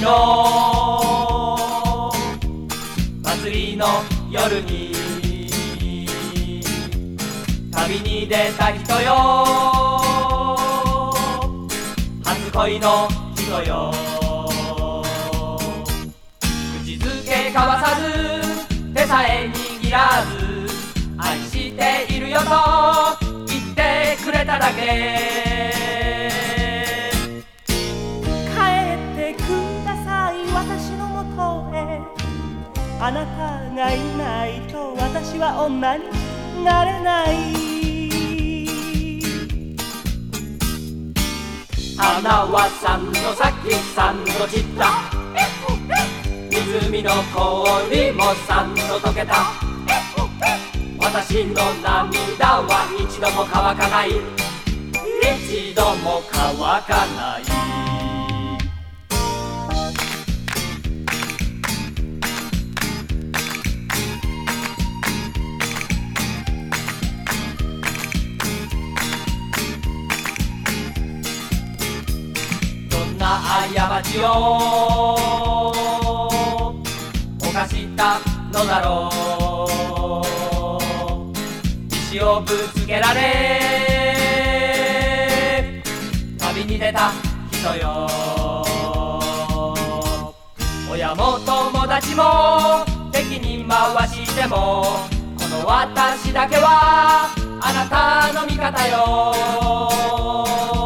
よ祭りの夜に旅に出た人よ。初恋の人よ。口づけ交わさず手さえ握らず愛しているよと言ってくれただけ。あなたがいないと私は女になれない。花は三の先三の散った。湖の氷も三度溶けた。私の涙は一度も乾かない一度も乾かない。な過ちを犯したのだろう。石をぶつけられ。旅に出た人よ。親も友達も敵に回してもこの私だけはあなたの味方よ。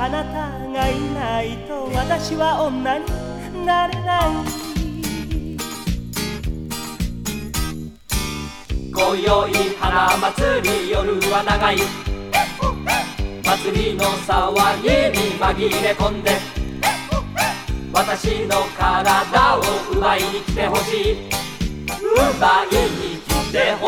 あなたがいないと私は女になれない今宵花祭り夜は長い。祭りの騒ぎに紛れ込んで。私の体を奪いに来てほしい。奪いに来てほしい。